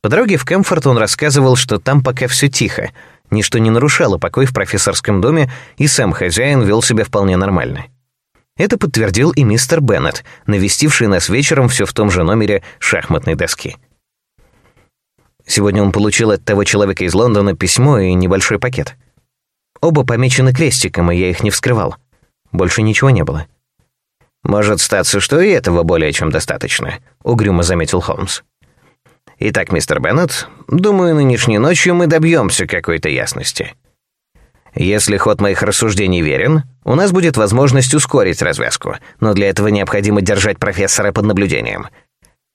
По дороге в Кэмфорд он рассказывал, что там пока все тихо, ничто не нарушало покой в профессорском доме, и сам хозяин вел себя вполне нормально. Это подтвердил и мистер Беннет, навестивший нас вечером все в том же номере шахматной доски. Сегодня он получил от того человека из Лондона письмо и небольшой пакет. Оба помечены крестиком, и я их не вскрывал. Больше ничего не было. «Может статься, что и этого более чем достаточно», — угрюмо заметил Холмс. «Итак, мистер Беннет, думаю, нынешней ночью мы добьемся какой-то ясности. Если ход моих рассуждений верен, у нас будет возможность ускорить развязку, но для этого необходимо держать профессора под наблюдением.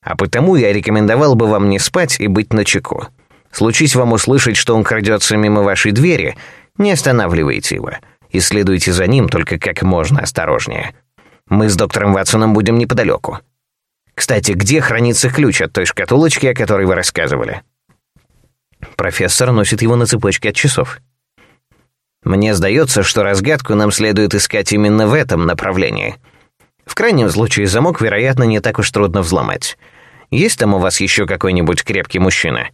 А потому я рекомендовал бы вам не спать и быть начеку. Случись вам услышать, что он крадется мимо вашей двери, не останавливайте его» и следуйте за ним только как можно осторожнее. Мы с доктором Ватсоном будем неподалеку. Кстати, где хранится ключ от той шкатулочки, о которой вы рассказывали? Профессор носит его на цепочке от часов. Мне сдается, что разгадку нам следует искать именно в этом направлении. В крайнем случае, замок, вероятно, не так уж трудно взломать. Есть там у вас еще какой-нибудь крепкий мужчина?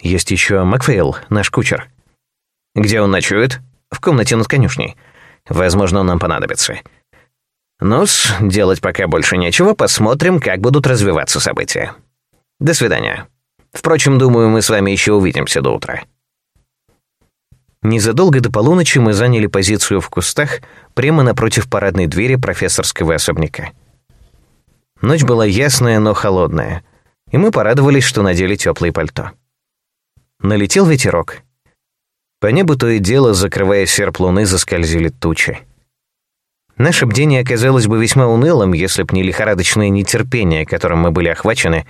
Есть еще Макфейл, наш кучер. Где он ночует? В комнате над конюшней. Возможно, он нам понадобится. Ну делать пока больше нечего, посмотрим, как будут развиваться события. До свидания. Впрочем, думаю, мы с вами еще увидимся до утра. Незадолго до полуночи мы заняли позицию в кустах прямо напротив парадной двери профессорского особняка. Ночь была ясная, но холодная, и мы порадовались, что надели теплые пальто. Налетел ветерок — по небу то и дело, закрывая серп луны, заскользили тучи. Наше бдение оказалось бы весьма унылым, если б не лихорадочное нетерпение, которым мы были охвачены,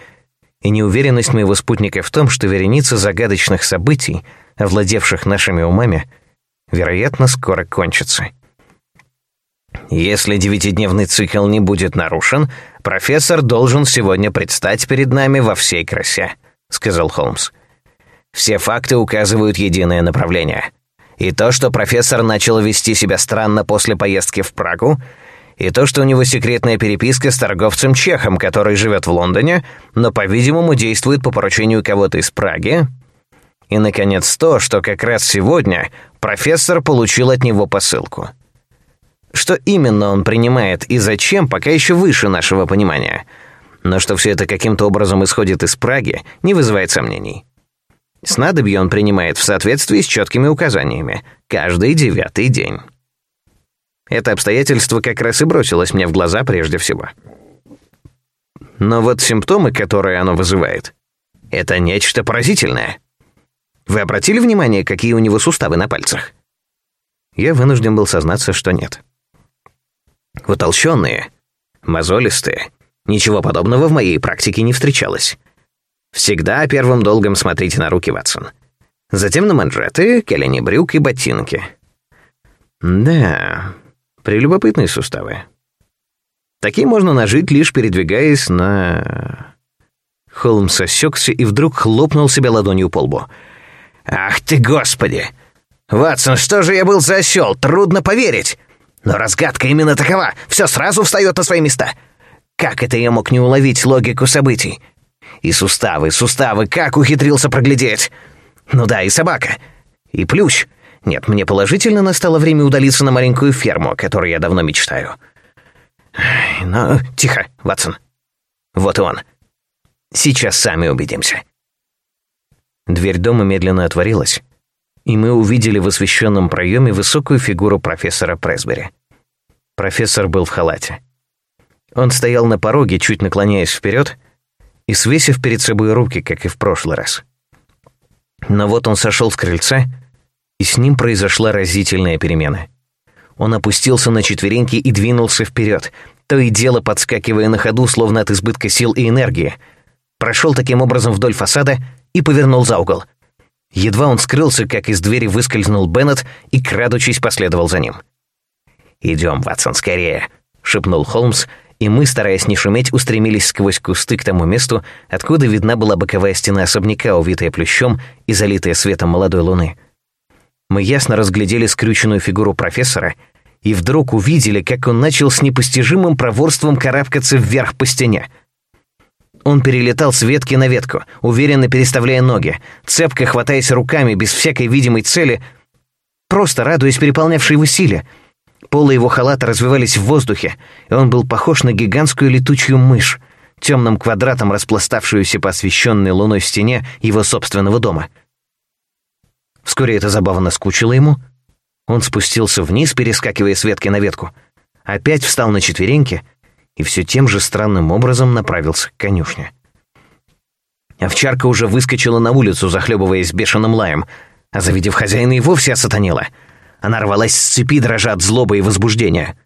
и неуверенность моего спутника в том, что вереница загадочных событий, овладевших нашими умами, вероятно, скоро кончится. Если девятидневный цикл не будет нарушен, профессор должен сегодня предстать перед нами во всей красе, сказал Холмс. Все факты указывают единое направление. И то, что профессор начал вести себя странно после поездки в Прагу, И то, что у него секретная переписка с торговцем Чехом, который живет в Лондоне, но, по-видимому, действует по поручению кого-то из Праги. И, наконец, то, что как раз сегодня профессор получил от него посылку. Что именно он принимает и зачем, пока еще выше нашего понимания. Но что все это каким-то образом исходит из Праги, не вызывает сомнений. Снадобье он принимает в соответствии с четкими указаниями, каждый девятый день. Это обстоятельство как раз и бросилось мне в глаза прежде всего. Но вот симптомы, которые оно вызывает, это нечто поразительное. Вы обратили внимание, какие у него суставы на пальцах? Я вынужден был сознаться, что нет. Утолщенные, мозолистые, ничего подобного в моей практике не встречалось. Всегда первым долгом смотрите на руки, Ватсон. Затем на манжеты, колени брюк и ботинки. Да, прелюбопытные суставы. Такие можно нажить, лишь передвигаясь на... Холмс осекся и вдруг хлопнул себя ладонью по лбу. «Ах ты, господи! Ватсон, что же я был за осел? Трудно поверить! Но разгадка именно такова, все сразу встает на свои места. Как это я мог не уловить логику событий? И суставы, суставы, как ухитрился проглядеть? Ну да, и собака. И плющ. Нет, мне положительно настало время удалиться на маленькую ферму, о которой я давно мечтаю. Но ну, тихо, Ватсон. Вот он. Сейчас сами убедимся. Дверь дома медленно отворилась, и мы увидели в освещенном проеме высокую фигуру профессора Пресбери. Профессор был в халате. Он стоял на пороге, чуть наклоняясь вперед, и свесив перед собой руки, как и в прошлый раз. Но вот он сошел с крыльца, и с ним произошла разительная перемена. Он опустился на четвереньки и двинулся вперед, то и дело подскакивая на ходу, словно от избытка сил и энергии. Прошел таким образом вдоль фасада и повернул за угол. Едва он скрылся, как из двери выскользнул Беннет и, крадучись, последовал за ним. «Идем, Ватсон, скорее!» — шепнул Холмс, и мы, стараясь не шуметь, устремились сквозь кусты к тому месту, откуда видна была боковая стена особняка, увитая плющом и залитая светом молодой луны. Мы ясно разглядели скрюченную фигуру профессора и вдруг увидели, как он начал с непостижимым проворством карабкаться вверх по стене. Он перелетал с ветки на ветку, уверенно переставляя ноги, цепко хватаясь руками без всякой видимой цели, просто радуясь переполнявшей его силе — Полы его халата развивались в воздухе, и он был похож на гигантскую летучую мышь, темным квадратом распластавшуюся по освещенной луной стене его собственного дома. Вскоре это забавно скучило ему. Он спустился вниз, перескакивая с ветки на ветку, опять встал на четвереньки и все тем же странным образом направился к конюшне. Овчарка уже выскочила на улицу, захлебываясь бешеным лаем, а завидев хозяина и вовсе осатанела — она рвалась с цепи, дрожа от злобы и возбуждения.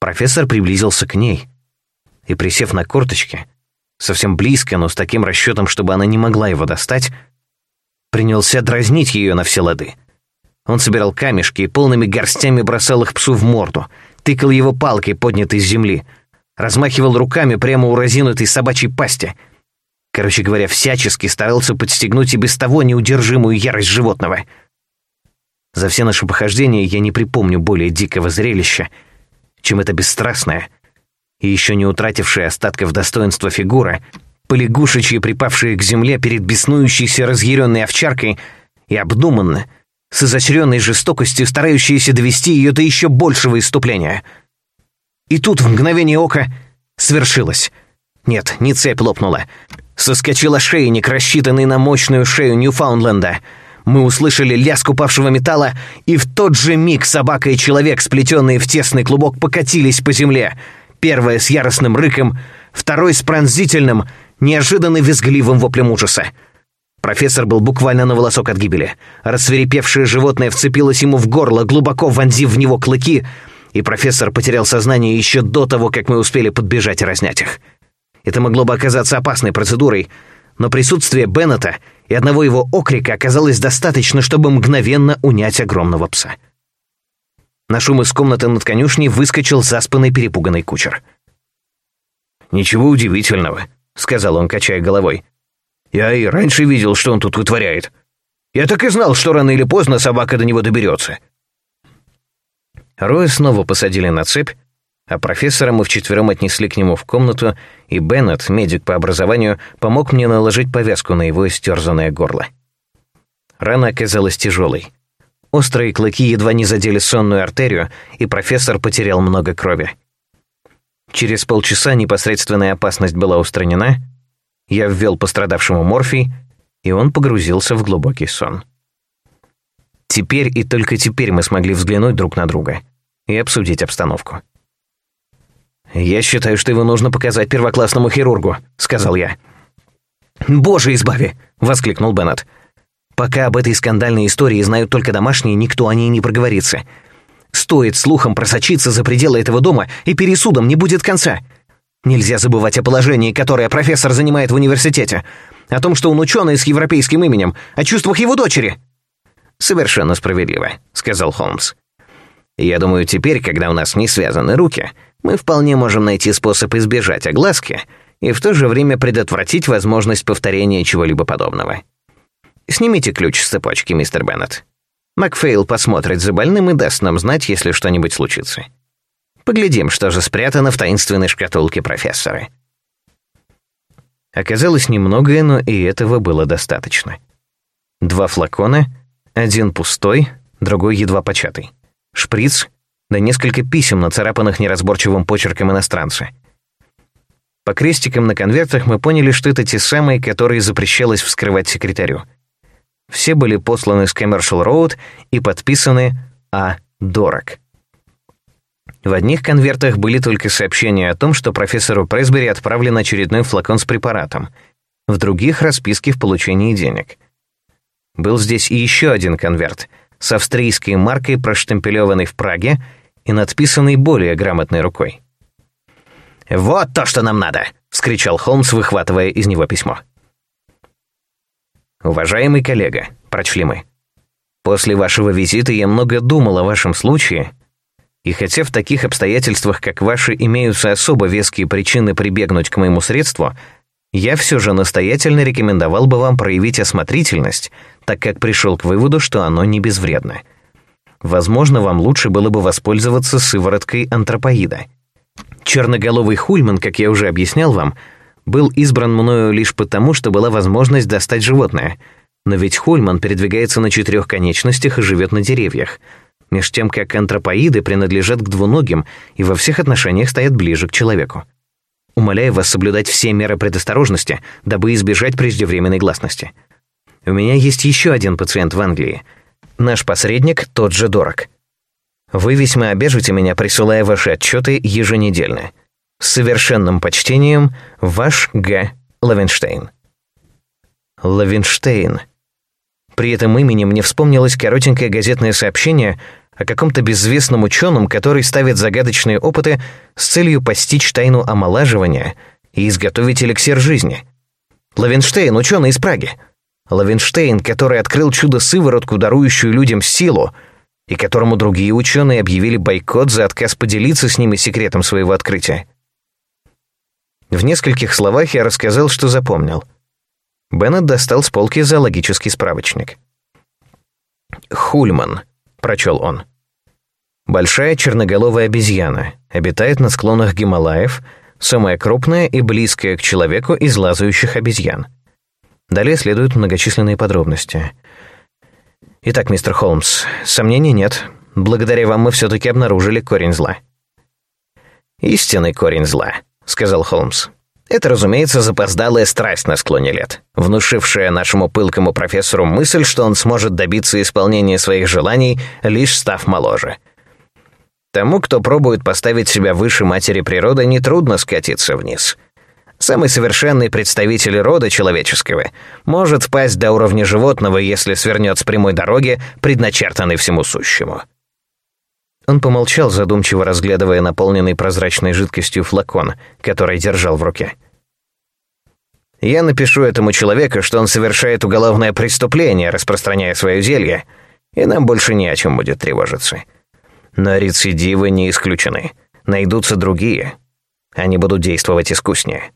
Профессор приблизился к ней и, присев на корточки, совсем близко, но с таким расчетом, чтобы она не могла его достать, принялся дразнить ее на все лады. Он собирал камешки и полными горстями бросал их псу в морду, тыкал его палкой, поднятой с земли, размахивал руками прямо у разинутой собачьей пасти. Короче говоря, всячески старался подстегнуть и без того неудержимую ярость животного — за все наши похождения я не припомню более дикого зрелища, чем эта бесстрастная и еще не утратившая остатков достоинства фигура, полягушечьи, припавшие к земле перед беснующейся разъяренной овчаркой и обдуманно, с изощренной жестокостью, старающиеся довести ее до еще большего иступления. И тут в мгновение ока свершилось. Нет, не цепь лопнула. Соскочил ошейник, рассчитанный на мощную шею Ньюфаундленда — мы услышали лязг упавшего металла, и в тот же миг собака и человек, сплетенные в тесный клубок, покатились по земле. Первое с яростным рыком, второй с пронзительным, неожиданно визгливым воплем ужаса. Профессор был буквально на волосок от гибели. Рассверепевшее животное вцепилось ему в горло, глубоко вонзив в него клыки, и профессор потерял сознание еще до того, как мы успели подбежать и разнять их. Это могло бы оказаться опасной процедурой, но присутствие Беннета и одного его окрика оказалось достаточно, чтобы мгновенно унять огромного пса. На шум из комнаты над конюшней выскочил заспанный перепуганный кучер. «Ничего удивительного», — сказал он, качая головой. «Я и раньше видел, что он тут вытворяет. Я так и знал, что рано или поздно собака до него доберется». Роя снова посадили на цепь, а профессора мы вчетвером отнесли к нему в комнату, и Беннет, медик по образованию, помог мне наложить повязку на его истерзанное горло. Рана оказалась тяжелой. Острые клыки едва не задели сонную артерию, и профессор потерял много крови. Через полчаса непосредственная опасность была устранена, я ввел пострадавшему морфий, и он погрузился в глубокий сон. Теперь и только теперь мы смогли взглянуть друг на друга и обсудить обстановку. «Я считаю, что его нужно показать первоклассному хирургу», — сказал я. «Боже избави!» — воскликнул Беннет. «Пока об этой скандальной истории знают только домашние, никто о ней не проговорится. Стоит слухом просочиться за пределы этого дома, и пересудом не будет конца. Нельзя забывать о положении, которое профессор занимает в университете, о том, что он ученый с европейским именем, о чувствах его дочери». «Совершенно справедливо», — сказал Холмс. «Я думаю, теперь, когда у нас не связаны руки, мы вполне можем найти способ избежать огласки и в то же время предотвратить возможность повторения чего-либо подобного. Снимите ключ с цепочки, мистер Беннет. Макфейл посмотрит за больным и даст нам знать, если что-нибудь случится. Поглядим, что же спрятано в таинственной шкатулке профессора. Оказалось немногое, но и этого было достаточно. Два флакона, один пустой, другой едва початый. Шприц, да несколько писем, нацарапанных неразборчивым почерком иностранца. По крестикам на конвертах мы поняли, что это те самые, которые запрещалось вскрывать секретарю. Все были посланы с Commercial Road и подписаны «А. Дорог». В одних конвертах были только сообщения о том, что профессору Пресбери отправлен очередной флакон с препаратом, в других — расписки в получении денег. Был здесь и еще один конверт — с австрийской маркой, проштемпелеванной в Праге и надписанной более грамотной рукой. «Вот то, что нам надо!» — вскричал Холмс, выхватывая из него письмо. «Уважаемый коллега», — прочли мы, — «после вашего визита я много думал о вашем случае, и хотя в таких обстоятельствах, как ваши, имеются особо веские причины прибегнуть к моему средству, я все же настоятельно рекомендовал бы вам проявить осмотрительность, так как пришел к выводу, что оно не безвредно. Возможно, вам лучше было бы воспользоваться сывороткой антропоида. Черноголовый Хульман, как я уже объяснял вам, был избран мною лишь потому, что была возможность достать животное. Но ведь Хульман передвигается на четырех конечностях и живет на деревьях, меж тем как антропоиды принадлежат к двуногим и во всех отношениях стоят ближе к человеку. Умоляю вас соблюдать все меры предосторожности, дабы избежать преждевременной гласности. У меня есть еще один пациент в Англии. Наш посредник тот же дорог. Вы весьма обяжете меня, присылая ваши отчеты еженедельно. С совершенным почтением, ваш Г. Лавенштейн. Лавенштейн. При этом имени мне вспомнилось коротенькое газетное сообщение о каком-то безвестном ученом, который ставит загадочные опыты с целью постичь тайну омолаживания и изготовить эликсир жизни. Лавенштейн, ученый из Праги. Лавенштейн, который открыл чудо-сыворотку, дарующую людям силу, и которому другие ученые объявили бойкот за отказ поделиться с ними секретом своего открытия. В нескольких словах я рассказал, что запомнил. Беннет достал с полки зоологический справочник. «Хульман», — прочел он. «Большая черноголовая обезьяна, обитает на склонах Гималаев, самая крупная и близкая к человеку из лазающих обезьян. Далее следуют многочисленные подробности. Итак, мистер Холмс, сомнений нет. Благодаря вам мы все-таки обнаружили корень зла. Истинный корень зла, сказал Холмс. Это, разумеется, запоздалая страсть на склоне лет, внушившая нашему пылкому профессору мысль, что он сможет добиться исполнения своих желаний, лишь став моложе. Тому, кто пробует поставить себя выше матери природы, нетрудно скатиться вниз. Самый совершенный представитель рода человеческого может впасть до уровня животного, если свернет с прямой дороги, предначертанной всему сущему. Он помолчал, задумчиво разглядывая наполненный прозрачной жидкостью флакон, который держал в руке. «Я напишу этому человеку, что он совершает уголовное преступление, распространяя свое зелье, и нам больше не о чем будет тревожиться. Но рецидивы не исключены. Найдутся другие. Они будут действовать искуснее.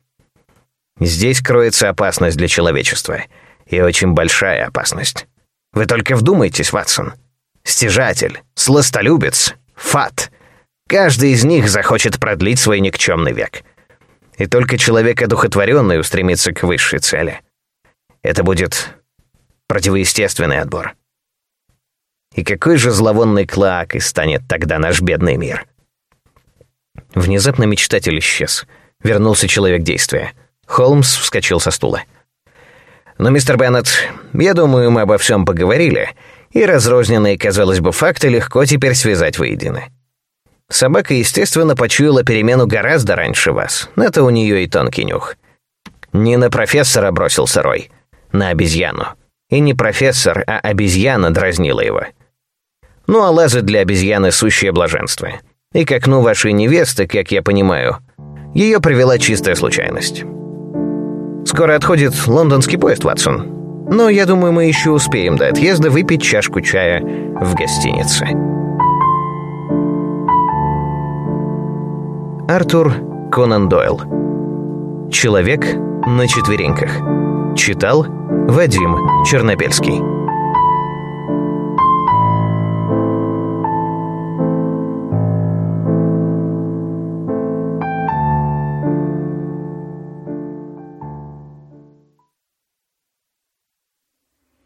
Здесь кроется опасность для человечества. И очень большая опасность. Вы только вдумайтесь, Ватсон. Стяжатель, сластолюбец, фат. Каждый из них захочет продлить свой никчемный век. И только человек одухотворенный устремится к высшей цели. Это будет противоестественный отбор. И какой же зловонный клоакой станет тогда наш бедный мир? Внезапно мечтатель исчез. Вернулся человек действия. Холмс вскочил со стула. «Но, мистер Беннет, я думаю, мы обо всем поговорили, и разрозненные, казалось бы, факты легко теперь связать воедино. Собака, естественно, почуяла перемену гораздо раньше вас. Это у нее и тонкий нюх. Не на профессора бросился Рой, на обезьяну. И не профессор, а обезьяна дразнила его. Ну а лазать для обезьяны сущее блаженство. И к окну вашей невесты, как я понимаю, ее привела чистая случайность. Скоро отходит лондонский поезд, Ватсон. Но я думаю, мы еще успеем до отъезда выпить чашку чая в гостинице. Артур Конан Дойл. Человек на четвереньках. Читал Вадим Чернобельский.